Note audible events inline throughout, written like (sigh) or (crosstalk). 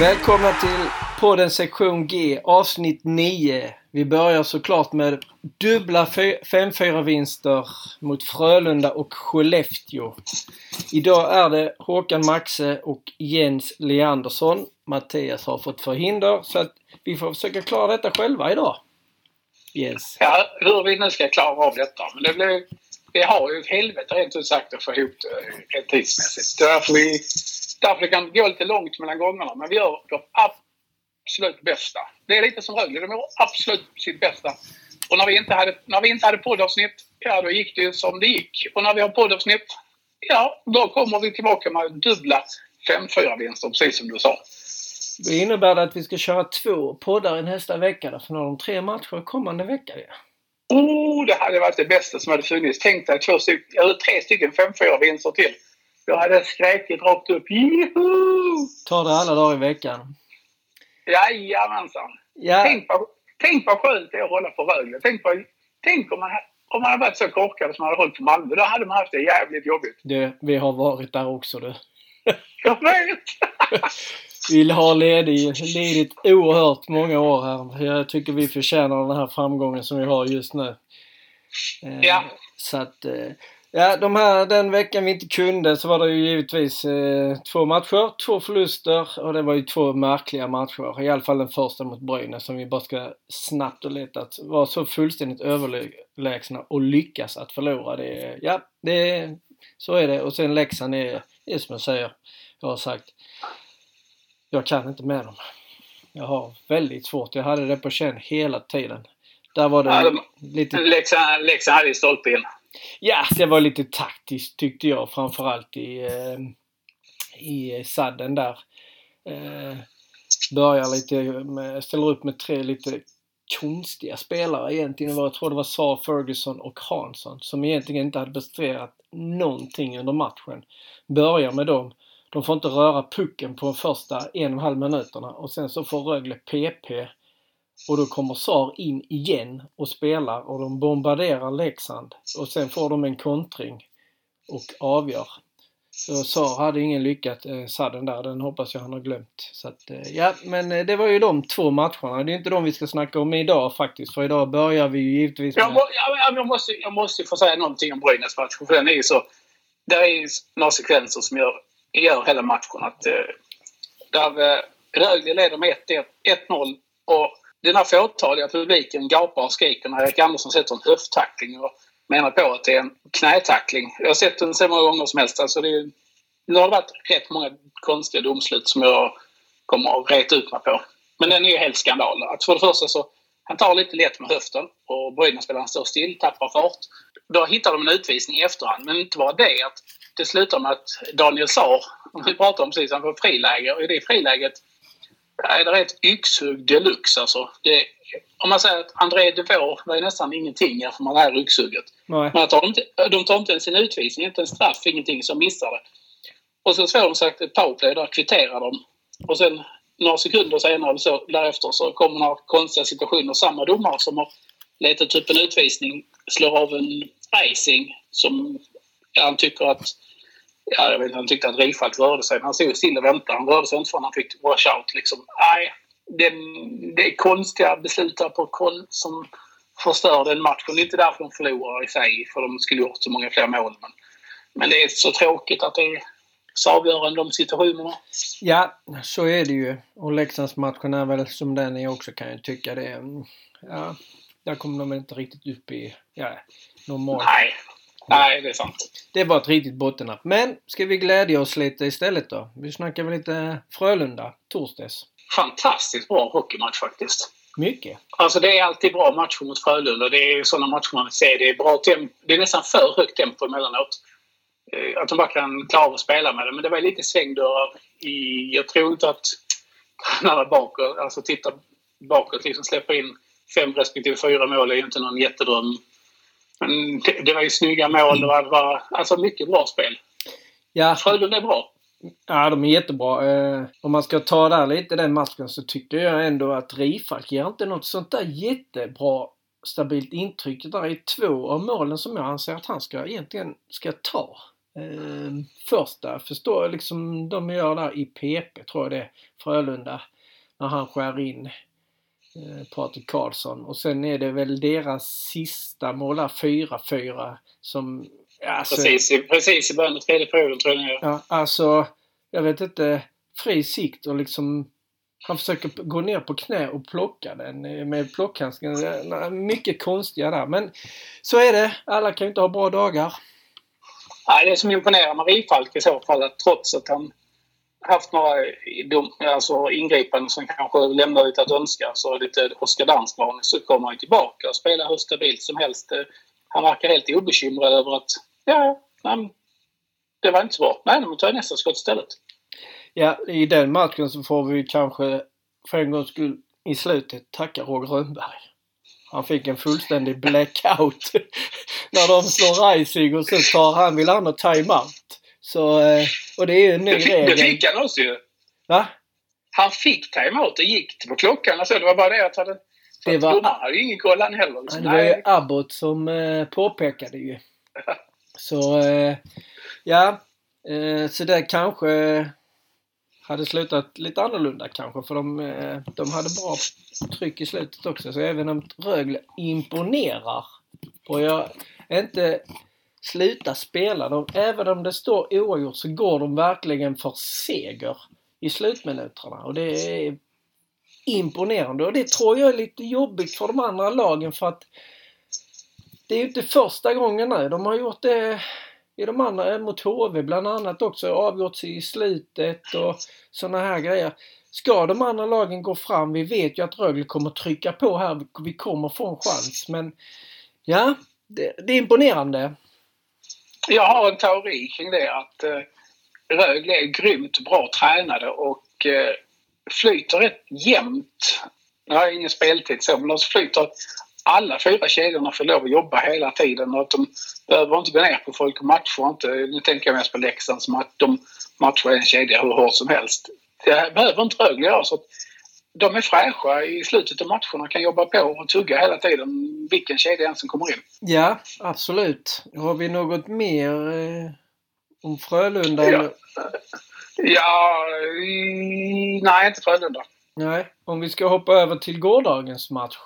Välkomna till podden sektion G avsnitt 9. Vi börjar såklart med dubbla 5-4 vinster mot Frölunda och Skellefteå. Idag är det Håkan Maxe och Jens Leandersson. Mattias har fått förhinder så att vi får försöka klara detta själva idag. Jens. Ja, hur vi nu ska klara av detta. Men det blir, vi har ju ett helvete rent ut sagt att få ihop det tidsmässigt. Därför vi därför det kan gå lite långt mellan gångerna. Men vi gör vårt absolut bästa. Det är lite som Rögle. De gör absolut sitt bästa. Och när vi inte hade, när vi inte hade poddavsnitt, ja då gick det ju som det gick. Och när vi har poddavsnitt, ja då kommer vi tillbaka med dubbla 5-4 vinster, precis som du sa. Det innebär att vi ska köra två poddar nästa vecka då, för nu har de tre matcher kommande vecka. Ja. Oh, det hade varit det bästa som hade funnits. Tänk dig två stycken, eller tre stycken 5-4 vinster till. Jag hade skrikit rakt upp. Juhu! Tar det alla dagar i veckan? Jajamensan. Ja. Tänk, vad, tänk vad skönt det är att hålla på Rögle. Tänk, på, tänk om, man, om man hade varit så korkad som man hade hållit på Malmö. Då hade man haft det jävligt jobbigt. Det, vi har varit där också du. Jag vet! (laughs) vi har ledigt, ledigt oerhört många år här. Jag tycker vi förtjänar den här framgången som vi har just nu. Ja. Så att... Ja, de här, den veckan vi inte kunde så var det ju givetvis eh, två matcher, två förluster och det var ju två märkliga matcher. I alla fall den första mot Brynäs som vi bara ska snabbt och lätt att vara så fullständigt överlägsna och lyckas att förlora. Det, ja, det, så är det. Och sen Leksand är, är som jag säger, jag har sagt, jag kan inte med dem. Jag har väldigt svårt. Jag hade det på känn hela tiden. Där var det ja, de, lite... Leksand, Leksand hade ju stolpe in. Ja, det var lite taktiskt tyckte jag framförallt i, eh, i sadden där. Eh, börjar lite med, ställer upp med tre lite konstiga spelare egentligen. Jag tror det var Sar, Ferguson och Hansson som egentligen inte hade presterat någonting under matchen. Börjar med dem. De får inte röra pucken på de första en och en halv minuterna och sen så får Rögle PP och då kommer SAR in igen och spelar och de bombarderar Leksand. Och sen får de en kontring och avgör. Så SAR hade ingen lyckat eh, sadden där. Den hoppas jag han har glömt. Så att, eh, ja, men eh, det var ju de två matcherna. Det är inte de vi ska snacka om idag faktiskt. För idag börjar vi ju givetvis med... Jag, må, jag, jag, måste, jag måste få säga någonting om Brynäs match. För den är ju så... Det är ju några sekvenser som gör, gör hela matchen att... Eh, där eh, Rögle leder med 1-0 och den här fåtaliga publiken gapar och skriker när Erik Andersson sätter en höfttackling och menar på att det är en knätackling. Jag har sett den så många gånger som helst. Alltså det är, nu har det varit rätt många konstiga domslut som jag kommer att reta ut mig på. Men den är ju helt skandal. Att för det första så han tar lite lätt med höften och Brynäs-spelaren står still, tappar fart. Då hittar de en utvisning i efterhand. Men inte bara det att det slutar med att Daniel Saar, vi pratade om precis, han får friläge och i det friläget Nej, det är ett yxhugg deluxe alltså. Det, om man säger att André Devaux var nästan ingenting jämfört med det här yxhugget. Nej. Men tar de, inte, de tar inte ens en utvisning, inte en straff, ingenting, som missar det. Och så får de sagt ett powerplay, där kvitterar de. Och sen några sekunder senare så, därefter så kommer några konstiga situationer. Samma domare som har letat upp en utvisning slår av en icing som han tycker att Ja, jag vet inte, han tyckte att Rifalk rörde sig. Han stod still och väntade. Han rörde sig inte förrän han fick washout. Liksom. Nej, det, det är konstiga beslut på som förstör den matchen. Det är inte därför de förlorar i sig, för de skulle gjort så många fler mål. Men, men det är så tråkigt att det är så avgörande de situationerna. Ja, så är det ju. Och Leksandsmatchen är väl som den är också kan jag tycka. Det ja, där kommer de inte riktigt upp i ja, normalt. Nej, Nej, det är sant. Det var ett riktigt bottennapp. Men ska vi glädja oss lite istället då? Vi snackar väl lite Frölunda, torsdags. Fantastiskt bra hockeymatch faktiskt. Mycket. Alltså det är alltid bra matcher mot Frölunda. Det är sådana matcher man vill se. Det är bra tempo. Det är nästan för högt tempo emellanåt. Eh, att de bara kan klara av att spela med det. Men det var lite svängdörrar i... Jag tror inte att tränarna bakåt, alltså tittar bakåt, liksom släpper in fem respektive fyra mål är ju inte någon jättedröm det, var ju snygga mål. Det var, det var alltså mycket bra spel. Ja. Frölunda är bra. Ja, de är jättebra. Eh, om man ska ta där lite den matchen så tycker jag ändå att Rifalk ger inte något sånt där jättebra stabilt intryck. Där är två av målen som jag anser att han ska egentligen ska ta. eh, första, förstår liksom de gör där i PP tror jag det Frölunda. När han skär in Patrik Karlsson. Och sen är det väl deras sista mål där, 4-4 som... Alltså, precis, precis i början av tredje perioden tror jag Ja, alltså jag vet inte, fri sikt och liksom han försöker gå ner på knä och plocka den med plockhandsken. Mycket konstiga där. Men så är det. Alla kan ju inte ha bra dagar. Nej, det som imponerar med Rifalk i så fall att trots att han haft några alltså ingripanden som kanske lämnar lite att önska, så lite Oskar Dansman, så kommer han tillbaka och spelar hur stabilt som helst. Eh, han verkar helt obekymrad över att ja, nej, det var inte så bra. Nej, de tar nästa skott istället. Ja, i den matchen så får vi kanske för en gångs skull i slutet tacka Roger Rönnberg. Han fick en fullständig blackout (laughs) när de slår Reisig och så tar han, vill han ha timeout. Så, eh, och det är ju en ny det fick, regel. Det fick han också ju. Va? Han fick timeout och gick på klockan. Alltså, det var bara det att han det var... domaren hade ju ingen koll han heller. Liksom. Det var ju Abbott som eh, påpekade ju. (laughs) Så, eh, ja. Eh, så det kanske hade slutat lite annorlunda kanske för de, eh, de hade bra tryck i slutet också. Så även om Rögle imponerar och jag inte sluta spela. dem. även om det står oavgjort så går de verkligen för seger i slutminuterna och det är imponerande och det tror jag är lite jobbigt för de andra lagen för att det är ju inte första gången nu. De har gjort det i de andra, mot HV bland annat också, avgjorts i slutet och sådana här grejer. Ska de andra lagen gå fram, vi vet ju att Rögle kommer trycka på här, vi kommer få en chans men ja, det, det är imponerande. Jag har en teori kring det att eh, Rögle är grymt bra tränade och eh, flyter rätt jämnt. Jag har ingen speltid så, men de flyter alla fyra kedjorna får lov att jobba hela tiden och att de behöver inte gå ner på folk och matcher inte. Nu tänker jag mest på Leksand som att de matchar en kedja hur hårt som helst. Det behöver inte Rögle göra. Så att de är fräscha i slutet av matcherna, kan jobba på och tugga hela tiden vilken kedja än som kommer in. Ja, absolut. Har vi något mer eh, om Frölunda? Ja, eller? ja nej inte Frölunda. Nej, om vi ska hoppa över till gårdagens match.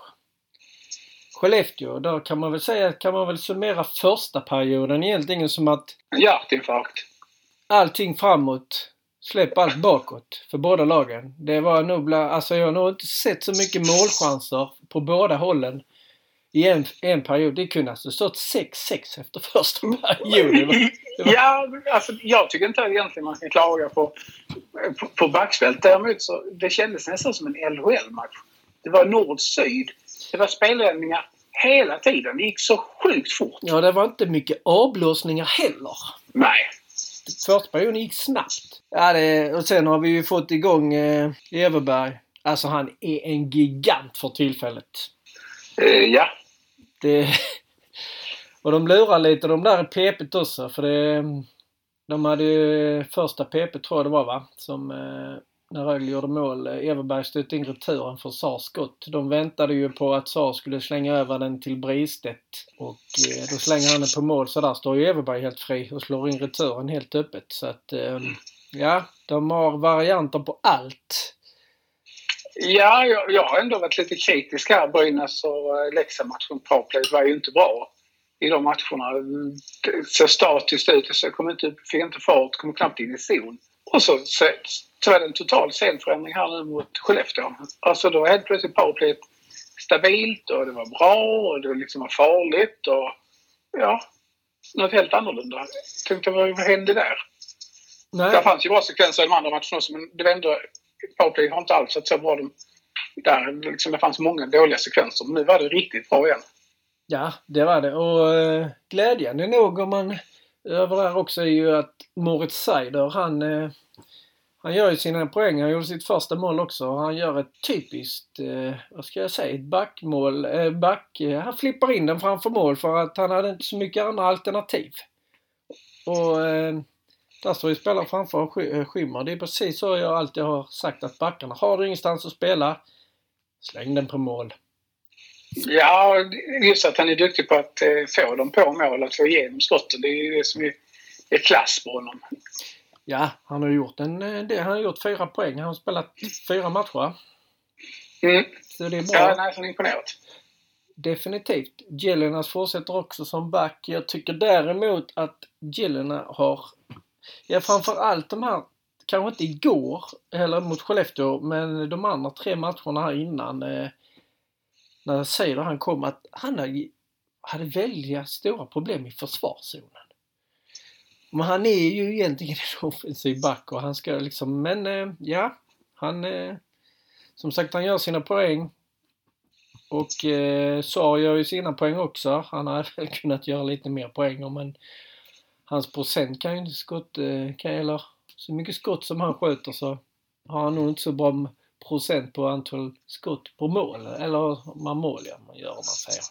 Skellefteå, då kan man väl säga, kan man väl summera första perioden egentligen som att... Hjärtinfarkt. Allting framåt. Släpp allt bakåt för båda lagen. Det var nog bland, alltså jag har nog inte sett så mycket målchanser på båda hållen i en, en period. Det kunde alltså stått 6-6 efter första perioden. Var... Ja, alltså jag tycker inte egentligen man ska klaga på, på, på backspel. Däremot så det kändes nästan som en LHL-match. Det var nord-syd. Det var spelvändningar hela tiden. Det gick så sjukt fort. Ja, det var inte mycket avblåsningar heller. Nej. Första perioden gick snabbt. Ja, det, och sen har vi ju fått igång eh, Everberg. Alltså han är en gigant för tillfället. Eh, ja. Det, (laughs) och de lurar lite de där PP också för det... De hade ju första PP tror jag det var va? Som eh, när Rögle gjorde mål. Eh, Everberg stötte in returen för Sars skott. De väntade ju på att Sars skulle slänga över den till Bristedt. Och eh, då slänger han den på mål så där står ju Everberg helt fri och slår in returen helt öppet. Så att ehm, ja, de har varianter på allt. Ja, jag, jag har ändå varit lite kritisk här. Brynäs och eh, Leksand-matchen. Powerplayet var ju inte bra i de matcherna. Det såg statiskt ut. Så kom inte, fick inte fart, kom knappt in i zon. Och så, så, så var det en total scenförändring här nu mot Skellefteå. Alltså då helt plötsligt powerplayet stabilt och det var bra och det liksom var farligt och ja, något helt annorlunda. Jag tänkte vad, hände där? Nej. Det fanns ju bra sekvenser i de andra matcherna också men det var ändå, powerplay har inte alls sett så bra de, där. Liksom, det fanns många dåliga sekvenser men nu var det riktigt bra igen. Ja, det var det och eh, glädjande nog om man över där också är ju att Moritz Seider han eh, han gör ju sina poäng. Han gjorde sitt första mål också. Han gör ett typiskt, eh, vad ska jag säga, ett backmål. Eh, back, eh, han flippar in den framför mål för att han hade inte så mycket andra alternativ. Och eh, där står ju spelaren framför och sk eh, skymmer. Det är precis så jag alltid har sagt att backarna, har du ingenstans att spela, släng den på mål. Ja, just att han är duktig på att eh, få dem på mål, att få igenom skotten. Det är ju det som är är klass på honom. Ja, han har gjort en det, Han har gjort fyra poäng. Han har spelat fyra matcher. Mm. Så det är bra. Ja, nej, han är imponerad. Definitivt. Gillenas fortsätter också som back. Jag tycker däremot att Gillena har, ja framförallt de här, kanske inte igår, eller mot Skellefteå, men de andra tre matcherna här innan, eh, när Seider han kom, att han hade väldigt stora problem i försvarszonen. Men han är ju egentligen en (laughs) offensiv back och han ska liksom, men eh, ja, han, eh, som sagt han gör sina poäng. Och eh, Sar gör ju sina poäng också. Han hade (laughs) väl kunnat göra lite mer poäng men hans procent kan ju inte skott, eh, kan, eller så mycket skott som han skjuter så har han nog inte så bra procent på antal skott på mål. Eller man mål ja, man gör om man säger.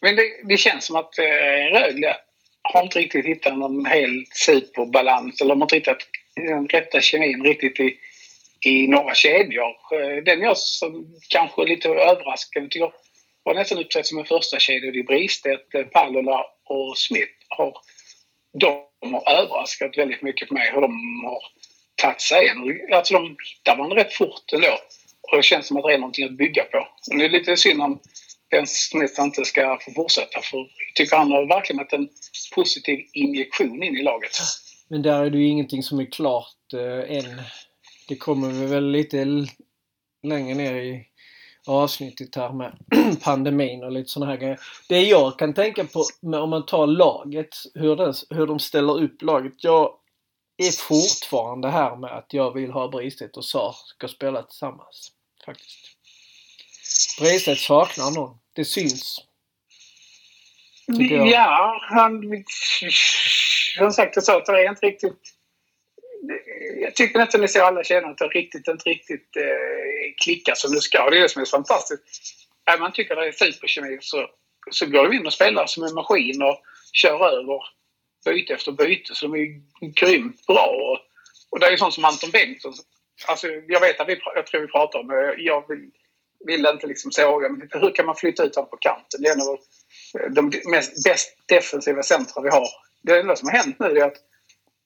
Men det, det känns som att eh, Rögle har inte riktigt hittat någon hel superbalans eller de har inte hittat den rätta kemin riktigt i i några kedjor. Eh, den jag som kanske lite överraskande tycker var nästan uppsatt som en första kedja. Det är Bristedt, eh, Palola och Smith. Har, de har överraskat väldigt mycket på mig hur de har tagit sig igen. Alltså de hittar man rätt fort ändå. Och det känns som att det är någonting att bygga på. Och det är lite synd om Smith inte ska få fortsätta för jag tycker han har verkligen varit en positiv injektion in i laget. Men där är det ju ingenting som är klart eh, än det kommer vi väl lite längre ner i avsnittet här med (clears throat) pandemin och lite sådana här grejer. Det jag kan tänka på om man tar laget, hur, den, hur de ställer upp laget. Jag är fortfarande här med att jag vill ha Bristedt och Sar ska spela tillsammans. Faktiskt. Bristedt saknar någon. Det syns. Ja, han... Som sagt, jag sa att det är inte riktigt jag tycker nästan ni ser alla känner att det riktigt, inte riktigt eh, klickar som det ska. Det är det som är fantastiskt. Är man tycker det är superkemi så, så går de in och spelar som en maskin och kör över byte efter byte. Så de är grymt bra. Och, och det är ju sånt som Anton Bengtsson. Alltså, jag vet att vi, jag tror vi pratar om det. Jag vill, vill inte liksom såga, men hur kan man flytta ut honom på kanten? Det är en av de mest, bäst defensiva centra vi har. Det enda som har hänt nu är att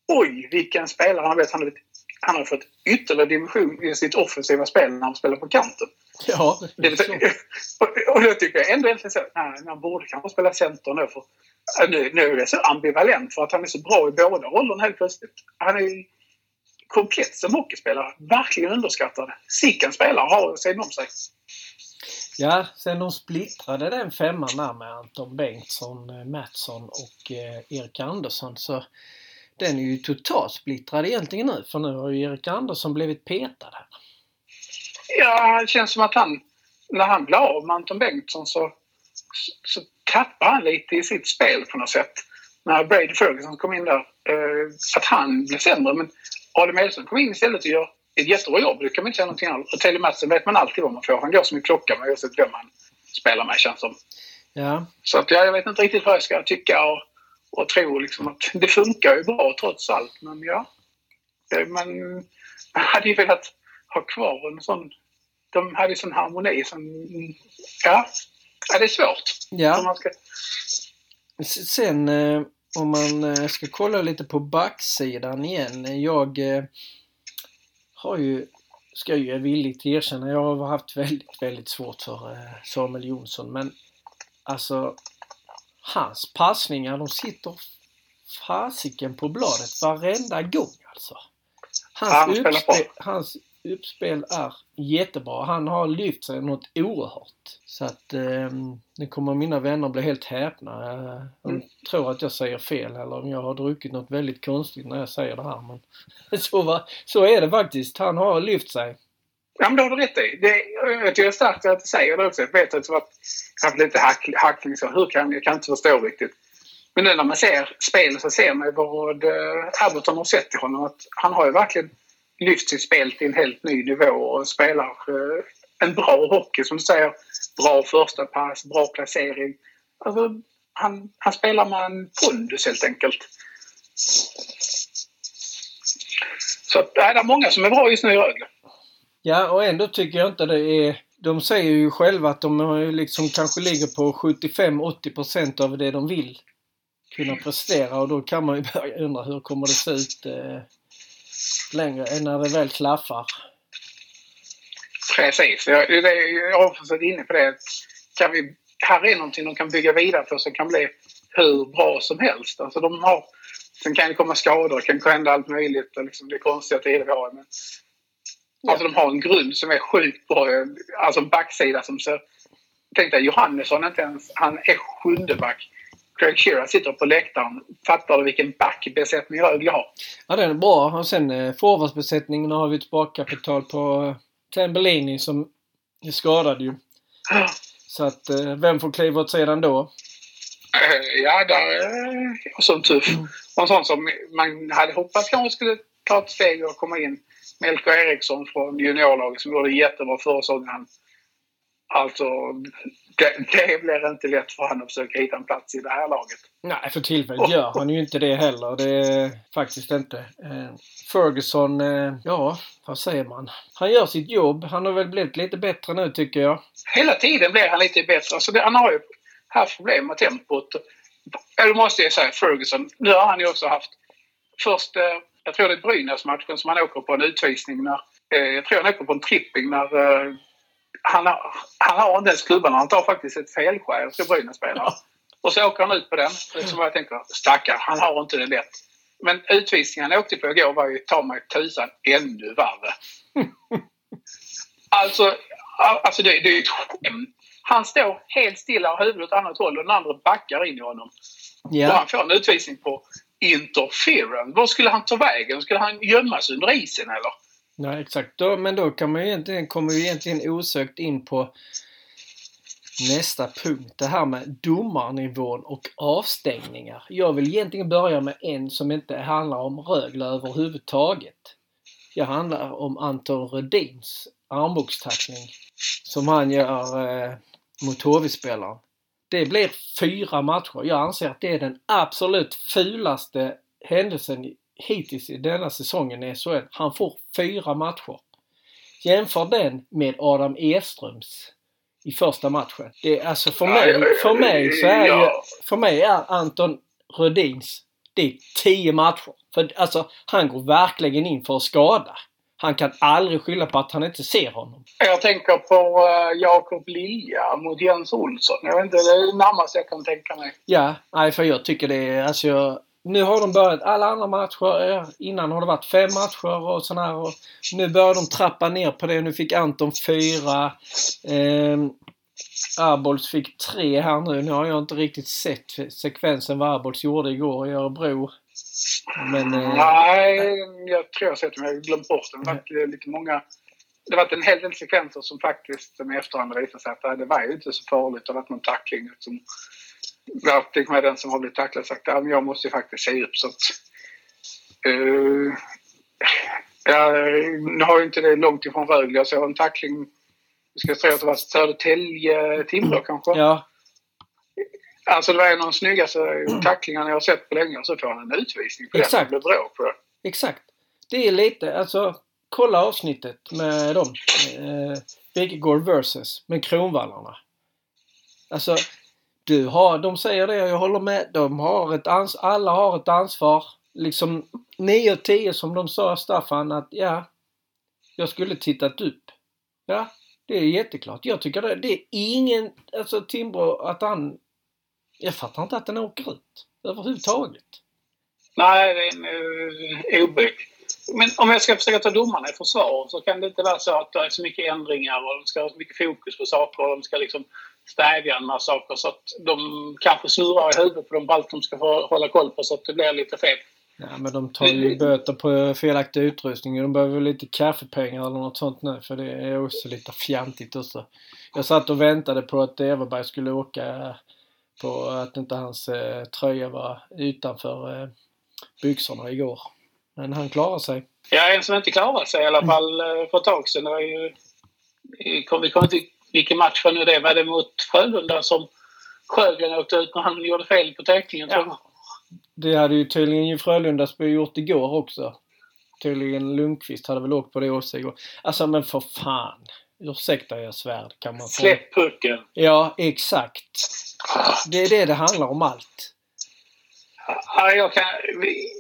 oj, vilken spelare han vet. Han, han har fått ytterligare dimension i sitt offensiva spel när han spelar på kanten. Ja, det är så. (laughs) och, och då tycker jag ändå egentligen så nej, han borde kanske spela center nu. För, nu, nu är det så ambivalent för att han är så bra i båda rollerna helt plötsligt. Han är komplett som hockeyspelare. Verkligen underskattad. Sicken spelare har sig om sig. Ja, sen de splittrade den femman där med Anton Bengtsson, eh, Mattsson och eh, Erik Andersson så den är ju totalt splittrad egentligen nu för nu har ju Erik Andersson blivit petad här. Ja, det känns som att han, när han blev av med Anton Bengtsson så, så tappar han lite i sitt spel på något sätt. När Brady Ferguson kom in där. Eh, att han blev sämre. Men Adam Edson kom in istället och gör ett jättebra jobb. Det kan man inte säga någonting annat. Och Telly Matsen vet man alltid vad man får. Han går som en klocka oavsett vem man spelar med känns som. Ja. Så att, ja, jag vet inte riktigt vad jag ska tycka. Och, och tror liksom att (laughs) det funkar ju bra trots allt. Men ja, man hade ju velat ha kvar en sån... De hade ju sån harmoni som... Ja, ja det är svårt. Ja. Sen eh, om man eh, ska kolla lite på backsidan igen. Jag eh, har ju, ska ju villigt erkänna, jag har haft väldigt, väldigt svårt för Samuel Jonsson. Men alltså hans passningar, de sitter fasiken på bladet varenda gång alltså. Hans, han uppspel, hans uppspel är jättebra. Han har lyft sig något oerhört. Så att eh, nu kommer mina vänner bli helt häpna. De mm. tror att jag säger fel eller om jag har druckit något väldigt konstigt när jag säger det här. Men (laughs) så, va, så är det faktiskt. Han har lyft sig. Ja, men det har du rätt i. Det, jag tycker det är starkt att du säger det också. Jag vet att det har haft lite hack, hackling. Så hur kan, jag kan inte förstå riktigt. Men nu när man ser spelet så ser man vad Everton eh, har sett i honom. Att han har ju verkligen lyft sitt spel till en helt ny nivå och spelar eh, en bra hockey som du säger. Bra första pass, bra placering. Alltså, han, han spelar med en pondus helt enkelt. Så det är många som är bra just nu i Rögle. Ja, och ändå tycker jag inte det är... De säger ju själva att de liksom kanske ligger på 75-80% av det de vill kunna prestera och då kan man ju börja undra hur kommer det se ut eh, längre när det väl klaffar. Precis. Jag, jag har varit inne på det. Kan vi, här är någonting de kan bygga vidare på som kan bli hur bra som helst. Alltså de har, sen kan det komma skador, det kan hända allt möjligt. Och liksom, det är konstiga tider vi har. Men, Alltså de har en grund som är sjukt bra. Alltså en backsida som ser... Tänk dig Johannesson inte ens... Han är sjunde back. Craig Shearer sitter på läktaren. Fattar du vilken backbesättning Rögle har? Ja, den är bra. Och sen eh, forwardsbesättningen har vi ett sparkapital på eh, Tambellini som är skadad ju. Så att eh, vem får kliva åt sidan då? Eh, Ja, där är och sån tuff. Och en sån som man hade hoppats kanske skulle ta ett steg och komma in. Melker Eriksson från juniorlaget som gjorde jättebra förra säsongen. Han- Alltså, det, det blir inte lätt för honom att försöka hitta en plats i det här laget. Nej, för tillfället gör han ju inte det heller. Det är faktiskt inte. Eh, Ferguson, eh, ja, vad säger man? Han gör sitt jobb. Han har väl blivit lite bättre nu tycker jag. Hela tiden blir han lite bättre. Alltså det, han har ju haft problem med tempot. Eller måste jag säga Ferguson. Nu har han ju också haft först, eh, jag tror det är Brynäs-matchen som han åker på en utvisning när, eh, jag tror han åker på en tripping när eh, han, har, han har inte ens klubban. Han tar faktiskt ett felskär till Brynäs-spelare. Och så åker han ut på den. Liksom jag tänker, stackar, han har inte det lätt. Men utvisningen han åkte på igår var ju ta mig tusan ännu värre. (laughs) Alltså, alltså det, det är ju ett skämt. Han står helt stilla och huvudet åt annat håll och den andra backar in i honom. Och Ja, han får en utvisning på interference. Var skulle han ta vägen? Skulle han gömmas under isen eller? Nej, exakt. Då, men då kan man ju egentligen, kommer vi egentligen osökt in på nästa punkt. Det här med domarnivån och avstängningar. Jag vill egentligen börja med en som inte handlar om Rögle överhuvudtaget. Det handlar om Anton Rödins armbågstackling som han gör eh, mot HV-spelaren. Det blir fyra matcher. Jag anser att det är den absolut fulaste händelsen hittills i denna säsongen i SHL. Han får fyra matcher. Jämför den med Adam Eströms i första matchen. Det alltså för mig, för mig så är ju, för mig är Anton Rödins, det är tio matcher. För alltså, han går verkligen in för att skada. Han kan aldrig skylla på att han inte ser honom. Jag tänker på uh, Jakob Lilja mot Jens Olsson. Jag vet inte, det är det närmaste jag kan tänka mig. Ja, nej för jag tycker det är alltså jag, nu har de börjat alla andra matcher. Innan har det varit fem matcher och sådär. Och nu börjar de trappa ner på det. Nu fick Anton fyra. Eh, Arbols fick tre här nu. Nu har jag inte riktigt sett sekvensen vad Arbols gjorde igår i Örebro. Men... Eh, Nej, jag tror jag har sett det men jag har glömt bort den. Det har varit eh, lite många... Det har varit en hel del sekvenser som faktiskt som i efterhand visar sig att eh, det var ju inte så farligt. Det har varit någon tackling. Liksom jag fick med den som har blivit tacklad sagt att jag måste faktiskt se upp. Så att, eh, ja, nu har ju inte det långt ifrån Rögle. Jag såg en tackling, jag ska säga att det var Södertälje-Timrå kanske. ja, Alltså det var en av de snyggaste tacklingarna jag har sett på länge. Så får han en utvisning på Exakt. den. Bråk på det. exakt. Det är lite, alltså kolla avsnittet med dem. Eh, Wikegård versus med Kronvallarna. Alltså, du har, de säger det, jag håller med. De har ett ans alla har ett ansvar. Liksom 9 och 10 som de sa Staffan att ja, jag skulle tittat upp. Ja, det är jätteklart. Jag tycker det, det är ingen, alltså Timbro, att han, jag fattar inte att den åker ut överhuvudtaget. Nej, det är en uh. Men om jag ska försöka ta domarna i försvar så kan det inte vara så att det är så mycket ändringar och de ska ha så mycket fokus på saker och de ska liksom stävja en massa saker så att de kanske snurrar i huvudet på de ska få hålla koll på så att det blir lite fel. Ja, men de tar ju böter på felaktig utrustning. De behöver lite kaffepengar eller något sånt nu för det är också lite fjantigt också. Jag satt och väntade på att Everberg skulle åka på att inte hans eh, tröja var utanför eh, byxorna igår. Men han klarar sig. Ja, en som inte klarade sig i alla fall eh, för ett tag sedan. Det var ju... Vi kommer inte vilken match var nu det var. det mot Frölunda som Sjögren åkte ut när han gjorde fel på jag. Ja. Det hade ju tydligen ju Frölunda gjort igår också. Tydligen Lundqvist hade väl åkt på det också igår. Alltså men för fan. Ursäkta jag svär, kan man få. Släpp pucken. Ja, exakt. Det är det det handlar om allt. Ja, jag, kan,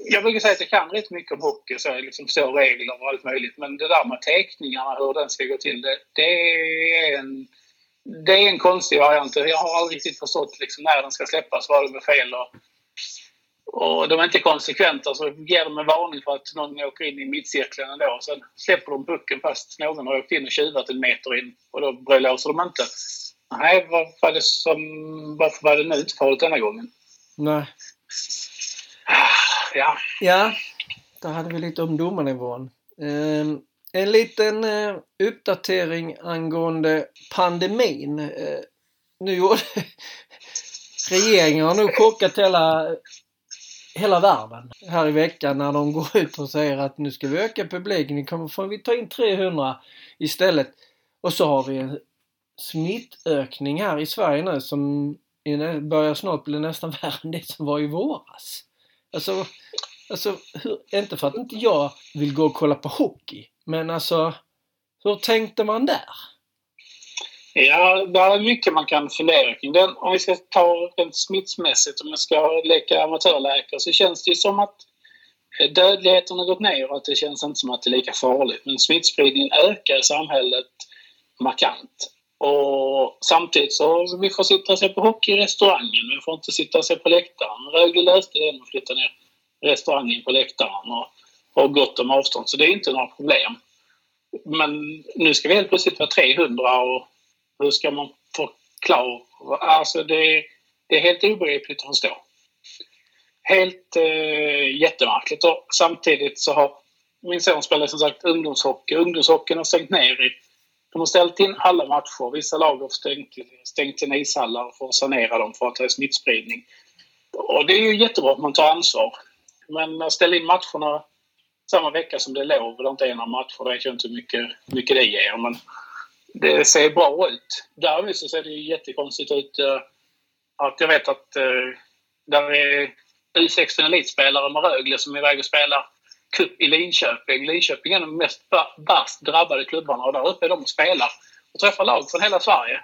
jag brukar säga att jag kan rätt mycket om hockey, så jag liksom förstår regler och allt möjligt. Men det där med teckningarna, hur den ska gå till, det, det är en det är en konstig variant. Jag har aldrig riktigt förstått liksom när den ska släppas, vad det är fel. Och, och de är inte konsekventa så ger de en varning för att någon åker in i mittcirkeln ändå. Sen släpper de pucken fast någon har åkt in och tjuvat en meter in och då blåser de inte. Nej, varför var det som, varför var det nu inte farligt denna gången? Nej. Ja. Ja, där hade vi lite om domarnivån. Eh, en liten eh, uppdatering angående pandemin. Eh, nu gjorde (laughs) regeringen har nog chockat hela, hela världen här i veckan när de går ut och säger att nu ska vi öka publiken. Nu kommer, får vi ta in 300 istället. Och så har vi en smittökning här i Sverige nu som börjar snart bli nästan (laughs) värre än det som var i våras. Alltså, alltså hur, inte för att inte jag vill gå och kolla på hockey, men alltså hur tänkte man där? Ja, det är mycket man kan fundera kring. Den, om vi ska ta rent smittsmässigt, om jag ska leka amatörläkare, så känns det ju som att dödligheten har gått ner och att det känns inte som att det är lika farligt. Men smittspridningen ökar i samhället markant. Och samtidigt så vi får sitta och se på hockey i restaurangen, vi får inte sitta och se på läktaren. Rögle löste det genom att flytta ner restaurangen på läktaren och har gott om avstånd, så det är inte några problem. Men nu ska vi helt plötsligt vara 300 och hur ska man förklara? Alltså det, det är helt obegripligt att förstå. Helt eh, jättemärkligt och samtidigt så har min son spelat som sagt ungdomshockey. Ungdomshockeyn har stängt ner i de har ställt in alla matcher. Vissa lag har stängt, stängt sina ishallar för att sanera dem för att ha smittspridning. Och det är ju jättebra att man tar ansvar. Men att ställa in matcherna samma vecka som det är lov och det inte är några matcher, det vet jag inte hur mycket, mycket det ger. Men det ser bra ut. Däremot så ser det ju jättekonstigt ut eh, att jag vet att eh, där är U16 elitspelare med Rögle som är iväg och spelar cup i Linköping. Linköping är de mest värst drabbade klubbarna och där uppe är de och spelar och träffar lag från hela Sverige.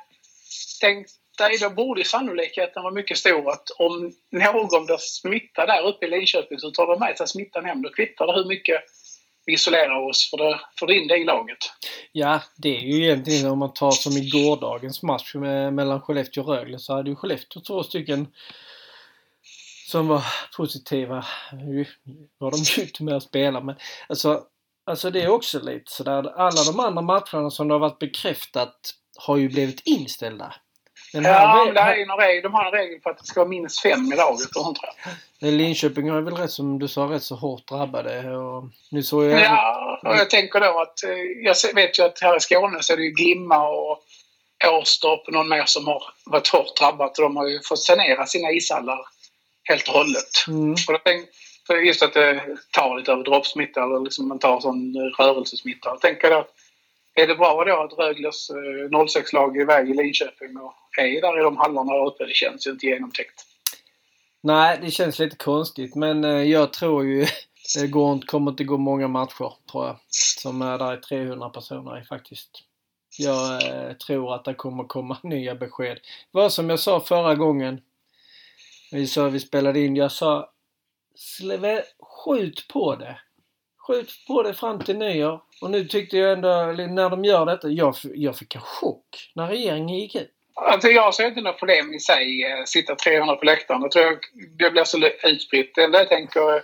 Tänk dig, då borde sannolikheten vara mycket stor att om någon blir smittad där uppe i Linköping så tar de med sig smittan hem. Då kvittar det hur mycket vi isolerar oss för det, för det in det i laget. Ja, det är ju egentligen om man tar som i gårdagens match med, mellan Skellefteå och Rögle så hade ju Skellefteå två stycken som var positiva. Nu var de ju inte med att spela men alltså, alltså det är också lite sådär. Alla de andra matcherna som det har varit bekräftat har ju blivit inställda. Men ja, men det är en regel, de har en regel på att det ska vara minst fem i laget och sånt Linköping är väl rätt som du sa rätt så hårt drabbade. Och nu såg jag... Ja, och jag tänker då att eh, jag vet ju att här i Skåne så är det ju Glimma och Åstorp och någon mer som har varit hårt drabbat och de har ju fått sanera sina ishallar helt och hållet. Mm. Och då just att det tar lite över droppsmitta eller liksom man tar sån rörelsesmitta. Jag tänker då, är det bra då att Rögles 06-lag är iväg i Linköping och är där i de hallarna där uppe? Det känns ju inte genomtäckt. Nej, det känns lite konstigt men eh, jag tror ju (laughs) det går, kommer inte gå många matcher tror jag. Som är där är 300 personer faktiskt. Jag eh, tror att det kommer komma (laughs) nya besked. Var som jag sa förra gången vi sa vi spelade in. Jag sa skjut på det. Skjut på det fram till nyår. Och nu tyckte jag ändå, när de gör detta, jag, jag fick en chock när regeringen gick ut. Alltså jag ser inte något problem i sig, eh, sitta 300 på läktaren. Jag tror det blir så utspritt. Det jag tänker,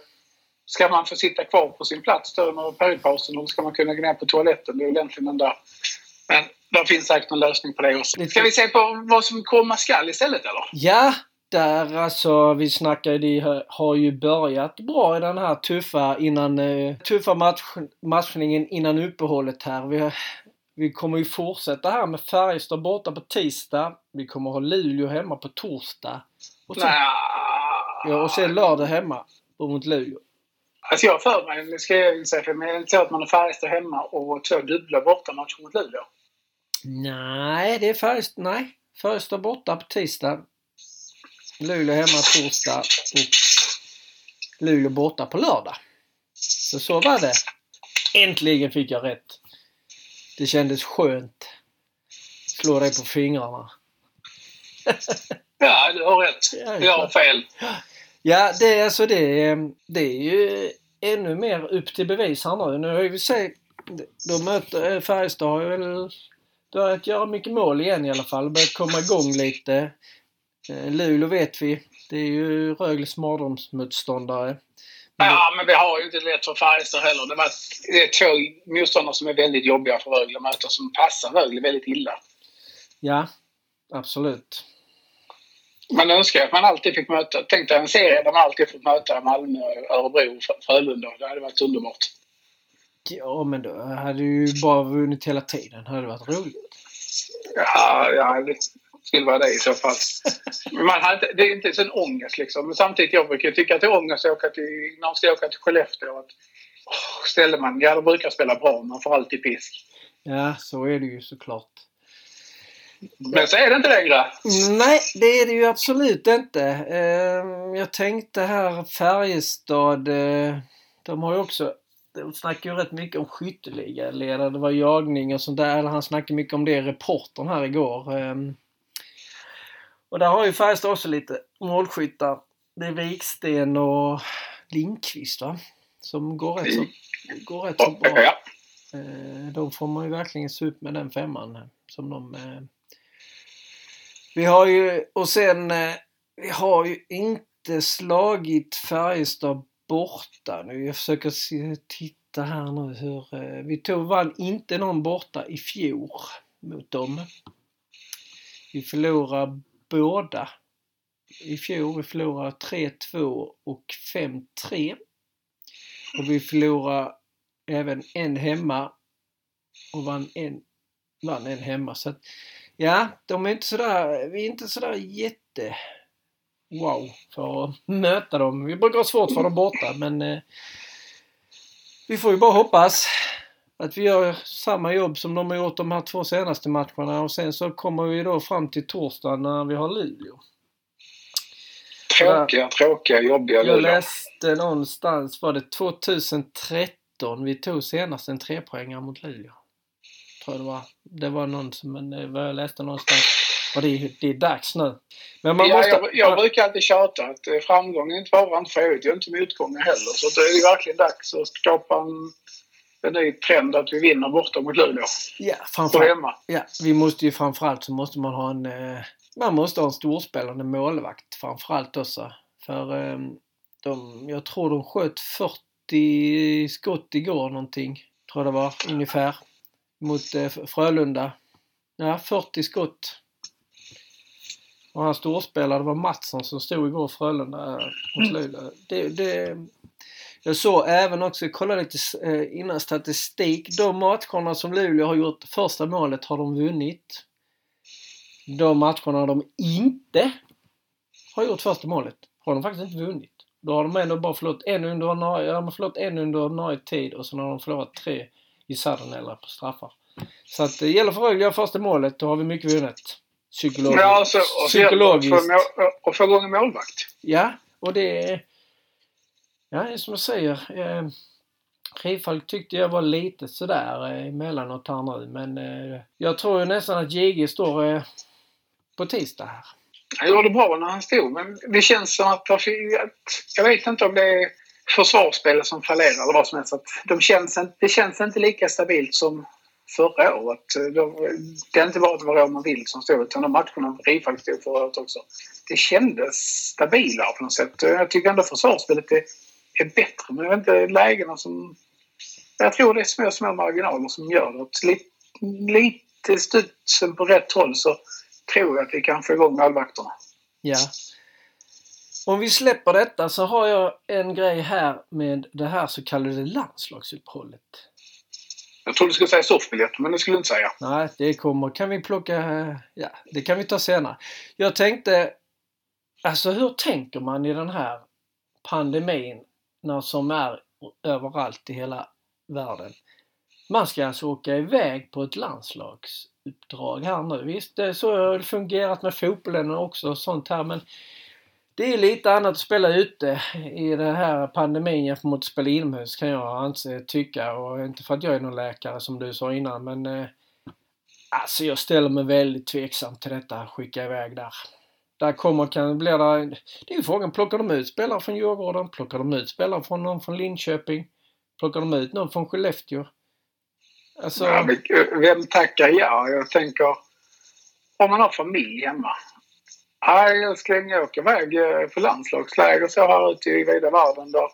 ska man få sitta kvar på sin plats under periodpausen eller ska man kunna gå ner på toaletten? Det är väl egentligen den där. Men det finns säkert någon lösning på det också. Ska vi se på vad som komma skall istället eller? Ja, där alltså, vi snackar de har ju börjat bra i den här tuffa innan, uh, tuffa match, matchningen innan uppehållet här. Vi, vi kommer ju fortsätta här med Färjestad borta på tisdag. Vi kommer ha Luleå hemma på torsdag. Och sen, ja, och sen lördag hemma mot Luleå. Alltså jag för mig, det ska jag säga, men är det så att man har Färjestad hemma och två dubbla bortamatcher mot Luleå? Nej, det är Färjestad, nej. Färjestad borta på tisdag. Luleå hemma torsdag och Luleå borta på lördag. Så så var det. Äntligen fick jag rätt. Det kändes skönt. Slå dig på fingrarna. ja, du har rätt. Jag har fel. Ja, det alltså det. Det är ju ännu mer upp till bevis här nu. Nu har vi se, då möter eh, Färjestad har ju väl börjat göra mycket mål igen i alla fall. Börjat komma igång lite. Eh, Luleå vet vi. Det är ju Rögles mardrömsmotståndare. Ja, men vi har ju inte lätt för Färjestad heller. Det, var, det är två motståndare som är väldigt jobbiga för Rögle att möta, som passar Rögle väldigt illa. Ja, absolut. Man önskar att man alltid fick möta... Tänk dig en serie där man alltid fått möta Malmö, Örebro och Frölunda. Det hade varit underbart. Ja, men då hade du ju bara vunnit hela tiden. Det hade varit roligt. Ja, ja skulle vara det i så fall. (laughs) Man hade, det är inte så en ångest liksom. Men samtidigt, jag brukar tycka att det är ångest åka till, när man ska åka till Skellefteå. Att, oh, ställer man, ja, de brukar spela bra. Man får alltid pisk. Ja, så är det ju såklart. Men så är det inte längre. Nej, det är det ju absolut inte. Ehm, jag tänkte här Färjestad. Eh, de har ju också de snackar ju rätt mycket om skytteligaledare. Det var jagning och sånt där. Han snackade mycket om det i reportern här igår. Och där har ju Färjestad också lite målskyttar. Det är Viksten och Lindqvist va? Som går rätt så, går rätt så bra. Ja. Eh, de får man ju verkligen se upp med den femman som de... Eh. Vi har ju, och sen, eh, vi har ju inte slagit Färjestad borta nu. Jag försöker se, titta här nu hur... Vi tog, vann inte någon borta i fjol mot dem. Vi förlorade båda i fjol. Vi förlorade 3-2 och 5-3. Och vi förlorade även en hemma och vann en, vann en hemma. Så att, ja, de är inte sådär, vi är inte sådär jätte wow för att möta dem. Vi brukar ha svårt för dem borta men eh, vi får ju bara hoppas att vi gör samma jobb som de har gjort de här två senaste matcherna och sen så kommer vi då fram till torsdag när vi har Luleå. Tråkiga, där, tråkiga, jobbiga Luleå. Jag läste någonstans, var det 2013 vi tog senast en trepoängare mot Luleå. Tror jag det var. Det var någon som, men jag läste någonstans. Och det är, det är dags nu. Men man ja, måste... jag, jag brukar alltid tjata att eh, framgången är inte bara för evigt, inte motgångar heller. Så det är verkligen dags att skapa en en ny trend att vi vinner borta mot Luleå. Ja, framförallt. Ja, vi måste ju framförallt så måste man ha en... Eh, man måste ha en storspelande målvakt framförallt också. För eh, de, jag tror de sköt 40 skott igår någonting. Tror det var ungefär. Mot eh, Frölunda. Ja, 40 skott. Och han storspelare var Mattsson som stod igår Frölunda mot mm. Luleå. Det, det, jag såg även också, jag kollade lite eh, innan statistik. De matcherna som Luleå har gjort första målet har de vunnit. De matcherna de inte har gjort första målet har de faktiskt inte vunnit. Då har de ändå bara förlorat en under ordinarie, de har förlorat en under ordinarie tid och sen har de förlorat tre i sadden eller på straffar. Så att det gäller för Rögle att första målet, då har vi mycket vunnit. Psykologiskt. Ja, alltså, och Psykologiskt. Och få igång en målvakt. Ja, och det är Ja, det är som jag säger. Eh, Rifalk tyckte jag var lite sådär eh, emellanåt här nu men eh, jag tror ju nästan att JG står eh, på tisdag här. Han gjorde bra när han stod men det känns som att jag vet inte om det är försvarsspelet som fallerar eller vad som helst. Att de känns, det känns inte lika stabilt som förra året. Eh, det är inte bara att det var Roman Wild som stod utan de matcherna Rifalk stod förra året också. Det kändes stabilare på något sätt. Jag tycker ändå försvarsspelet är är bättre. Men jag vet inte lägena som... Jag tror det är små, små marginaler som gör det. Lite, lite studsen på rätt håll så tror jag att vi kan få igång målvakterna. Ja. Om vi släpper detta så har jag en grej här med det här så kallade landslagsuppehållet. Jag trodde du skulle säga soffbiljetter, men det skulle du inte säga. Nej, det kommer. Kan vi plocka... Ja, det kan vi ta senare. Jag tänkte... Alltså hur tänker man i den här pandemin som är överallt i hela världen. Man ska alltså åka iväg på ett landslagsuppdrag här nu. Visst, det är så det har fungerat med fotbollen också och sånt här men det är lite annat att spela ute i den här pandemin jämfört med att spela inomhus kan jag anse, tycka och inte för att jag är någon läkare som du sa innan men eh, Alltså jag ställer mig väldigt tveksam till detta, skicka iväg där där kommer kan bli där, det är ju frågan, plockar de ut spelare från Djurgården? Plockar de ut spelare från någon från Linköping? Plockar de ut någon från Skellefteå? Alltså... Ja, vem tackar ja? Jag tänker, om man har familj hemma. Nej, jag ska gärna åka iväg för på landslagsläger så här ute i vida världen. Då.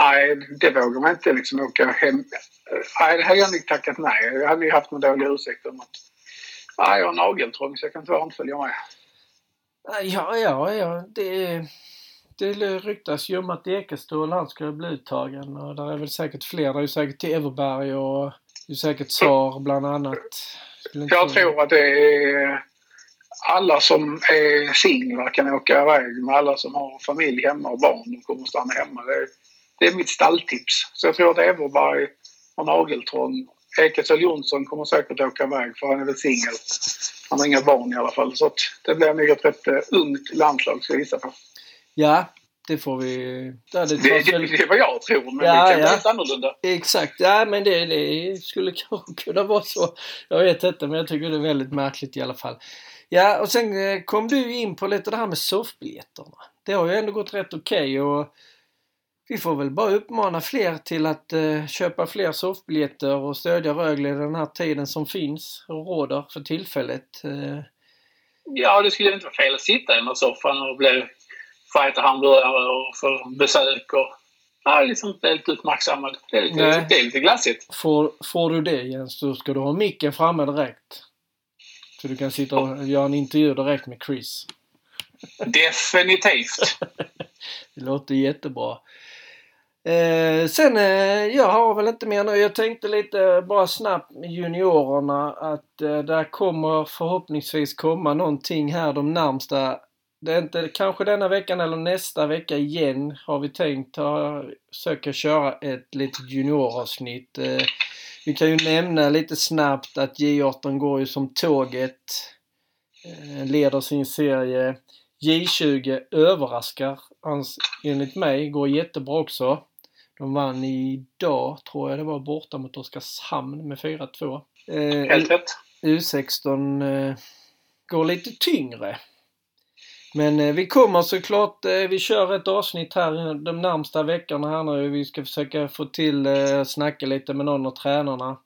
Nej, det vågar man inte liksom åka hem. Nej, det hade jag nog tackat nej. Jag hade ju haft någon dålig ursäkt om att nej, jag har nageltrång så jag kan tyvärr inte följa med. Ja, ja, ja. Det, det ryktas ju om att Ekestål han skulle bli uttagen och där är väl säkert fler. Det är ju säkert Everberg och det är säkert Sar bland annat. Jag tror att det är alla som är singlar kan åka iväg med alla som har familj hemma och barn. De kommer stanna hemma. Det är, det är mitt stalltips. Så jag tror att Everberg har nageltrång. Ekesel Jonsson kommer säkert åka iväg för han är väl singel. Han har inga barn i alla fall. Så det blir nog ett rätt ungt landslag ska jag gissa på. Ja, det får vi... Ja, det, det, väl... det, är vad jag tror, men ja, det kan ja. vara annorlunda. Exakt. Ja, men det, det skulle (laughs) kunna vara så. Jag vet inte, men jag tycker det är väldigt märkligt i alla fall. Ja, och sen eh, kom du in på lite det här med soffbiljetterna. Det har ju ändå gått rätt okej okay och vi får väl bara uppmana fler till att uh, köpa fler soffbiljetter och stödja Rögle i den här tiden som finns och råder för tillfället. Uh... Ja, det skulle inte vara fel att sitta i den soffan och bli fighter hamburgare och få besök och ja, liksom lite uppmärksammad. Det är lite, det är lite glassigt. Får, får du det Jens, då ska du ha micken framme direkt. Så du kan sitta och göra en intervju direkt med Chris. Definitivt! (laughs) det låter jättebra. Eh, sen, eh, jag har väl inte mer nu. Jag tänkte lite bara snabbt med juniorerna att eh, där kommer förhoppningsvis komma någonting här de närmsta det är inte kanske denna veckan eller nästa vecka igen har vi tänkt ha, söka köra ett litet junioravsnitt. Eh, vi kan ju nämna lite snabbt att J18 går ju som tåget. Eh, leder sin serie. J20 överraskar hans, enligt mig, går jättebra också. De vann idag, tror jag det var, borta mot Oskarshamn med 4-2. Eh, Helt rätt. U16 eh, går lite tyngre. Men eh, vi kommer såklart, eh, vi kör ett avsnitt här de närmsta veckorna här nu. Vi ska försöka få till, eh, snacka lite med någon av tränarna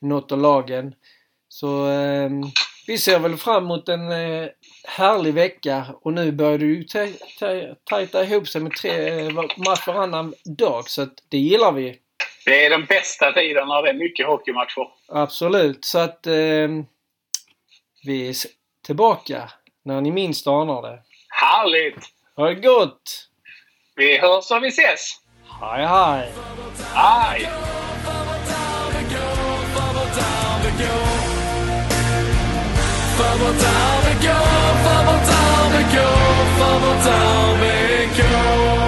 i något av lagen. Så eh, vi ser väl fram emot en eh, härlig vecka och nu börjar det ju tajta ihop sig med tre eh, matcher varannan dag så att det gillar vi. Det är den bästa tiden när det är mycket hockeymatcher. Absolut, så att eh, vi är tillbaka när ni minst anar det. Härligt! Ha det gott! Vi hörs och vi ses! Hej hej! Hej! Fan down vi går, fan down vi går, fan down vi går